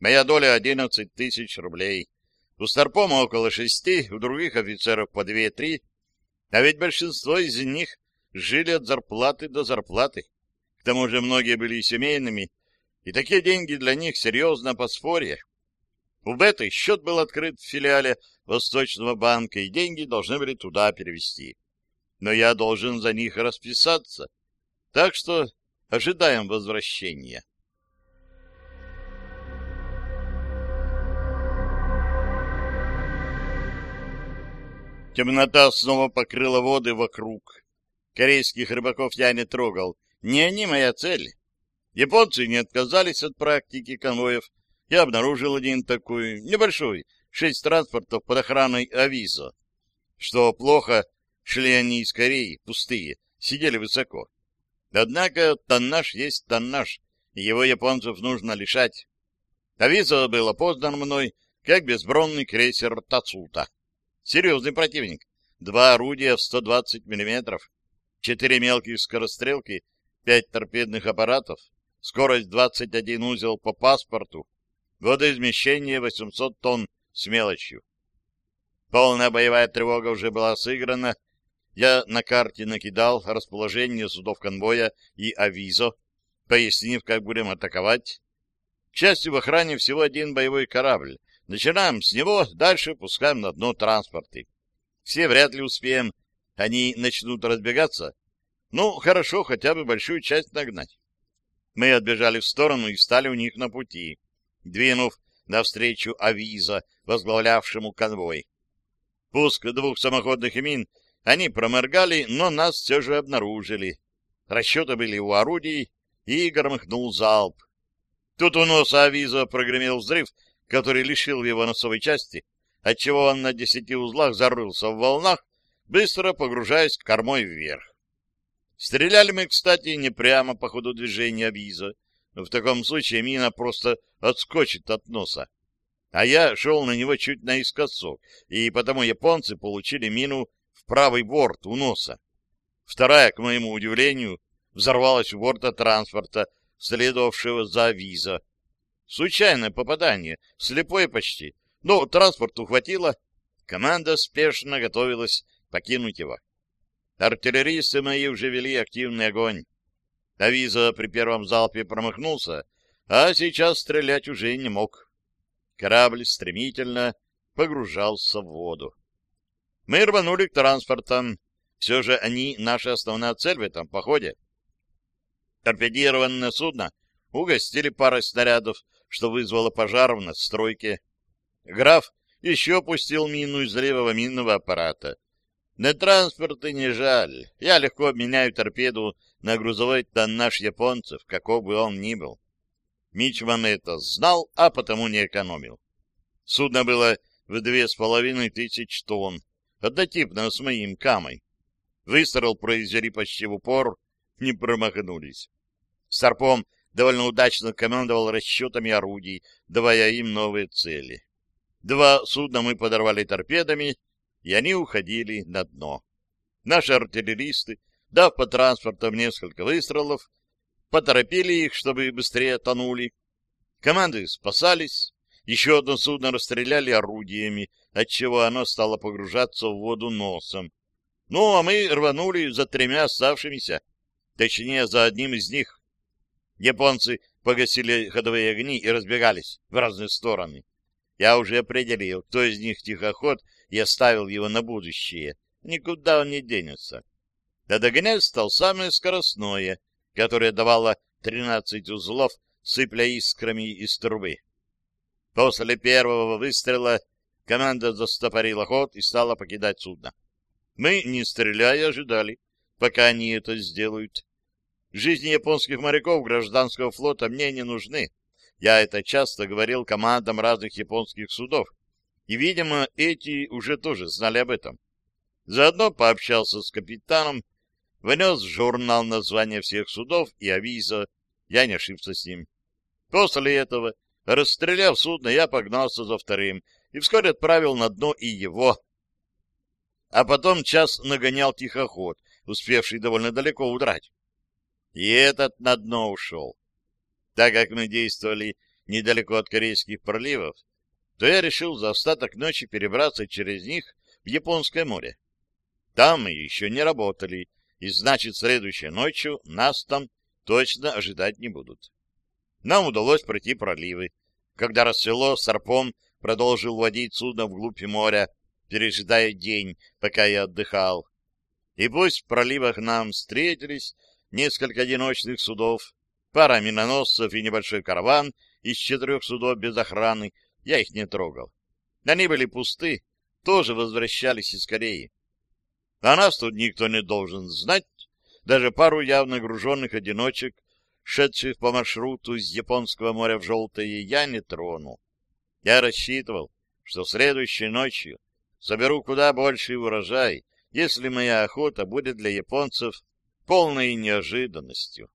Моя доля — одиннадцать тысяч рублей. У Старпома около шести, у других офицеров по две-три. А ведь большинство из них жили от зарплаты до зарплаты. К тому же многие были семейными, и такие деньги для них серьезно подспорье. У Беты счет был открыт в филиале Восточного банка, и деньги должны были туда перевести. Но я должен за них расписаться. Так что ожидаем возвращения. Темнота снова покрыла воды вокруг. Корейских рыбаков я не трогал. Не они моя цель. Японцы не отказались от практики конвоев. Я обнаружил один такой, небольшой, шесть транспортов под охраной Авизо. Что плохо, шли они из Кореи, пустые, сидели высоко. Однако тоннаж есть тоннаж, и его японцев нужно лишать. Авизо был опознан мной, как безбронный крейсер Тацута. Серьезный противник. Два орудия в 120 миллиметров, четыре мелких скорострелки, пять торпедных аппаратов, скорость 21 узел по паспорту, водоизмещение 800 тонн с мелочью. Полная боевая тревога уже была сыграна. Я на карте накидал расположение судов конвоя и авизо, пояснив, как будем атаковать. К счастью, в охране всего один боевой корабль, Начинаем с него, дальше пускаем на дно транспорты. Все вряд ли успеем. Они начнут разбегаться. Ну, хорошо, хотя бы большую часть нагнать. Мы отбежали в сторону и стали у них на пути, двинув навстречу Авиза, возглавлявшему конвой. Пуск двух самоходных мин они проморгали, но нас все же обнаружили. Расчеты были у орудий, и громыхнул залп. Тут у носа Авиза прогремел взрыв, который лишил его носовой части, отчего он на десяти узлах зарылся в волнах, быстро погружаясь кормой вверх. Стреляли мы, кстати, не прямо по ходу движения Абиза. В таком случае мина просто отскочит от носа. А я шел на него чуть наискосок, и потому японцы получили мину правый борт у носа. Вторая, к моему удивлению, взорвалась у борта транспорта, следовавшего за Виза. Случайное попадание, слепое почти. Но транспорту хватило. Команда спешно готовилась покинуть его. Артиллеристы мои уже вели активный огонь. Авиза при первом залпе промахнулся, а сейчас стрелять уже не мог. Корабль стремительно погружался в воду. Мы рванули к транспортам. Все же они наша основная цель в этом походе. Торпедированное судно угостили парой снарядов, что вызвало пожар в настройке. Граф еще пустил мину из левого минного аппарата. На транспорты не жаль. Я легко обменяю торпеду на грузовой тоннаж японцев, каков бы он ни был. Мичман это знал, а потому не экономил. Судно было в две с половиной тысяч тонн, однотипно с моим камой. Выстрел произвели почти в упор, не промахнулись. Старпом довольно удачно командовал расчетами орудий, давая им новые цели. Два судна мы подорвали торпедами, и они уходили на дно. Наши артиллеристы, дав по транспортам несколько выстрелов, поторопили их, чтобы быстрее тонули. Команды спасались, еще одно судно расстреляли орудиями, отчего оно стало погружаться в воду носом. Ну, а мы рванули за тремя оставшимися. точнее, за одним из них. Японцы погасили ходовые огни и разбегались в разные стороны. Я уже определил, кто из них тихоход, и оставил его на будущее. Никуда он не денется. А догонять стал самое скоростное, которое давало 13 узлов, сыпля искрами из трубы. После первого выстрела команда застопорила ход и стала покидать судно. Мы, не стреляя, ожидали, пока они это сделают. Жизни японских моряков гражданского флота мне не нужны. Я это часто говорил командам разных японских судов. И, видимо, эти уже тоже знали об этом. Заодно пообщался с капитаном, внес в журнал названия всех судов и авиза. Я не ошибся с ним. После этого, расстреляв судно, я погнался за вторым и вскоре отправил на дно и его. А потом час нагонял тихоход, успевший довольно далеко удрать. И этот на дно ушел. Так как мы действовали недалеко от Корейских проливов, то я решил за остаток ночи перебраться через них в Японское море. Там мы еще не работали, и значит, следующей ночью нас там точно ожидать не будут. Нам удалось пройти проливы. Когда рассвело, Сарпом продолжил водить судно вглубь моря, пережидая день, пока я отдыхал. И пусть в проливах нам встретились несколько одиночных судов, пара миноносцев и небольшой караван из четырех судов без охраны, я их не трогал. Они были пусты, тоже возвращались из Кореи. А нас тут никто не должен знать, даже пару явно груженных одиночек, шедших по маршруту из Японского моря в Желтое, я не тронул. Я рассчитывал, что следующей ночью соберу куда больший урожай, если моя охота будет для японцев полной неожиданностью.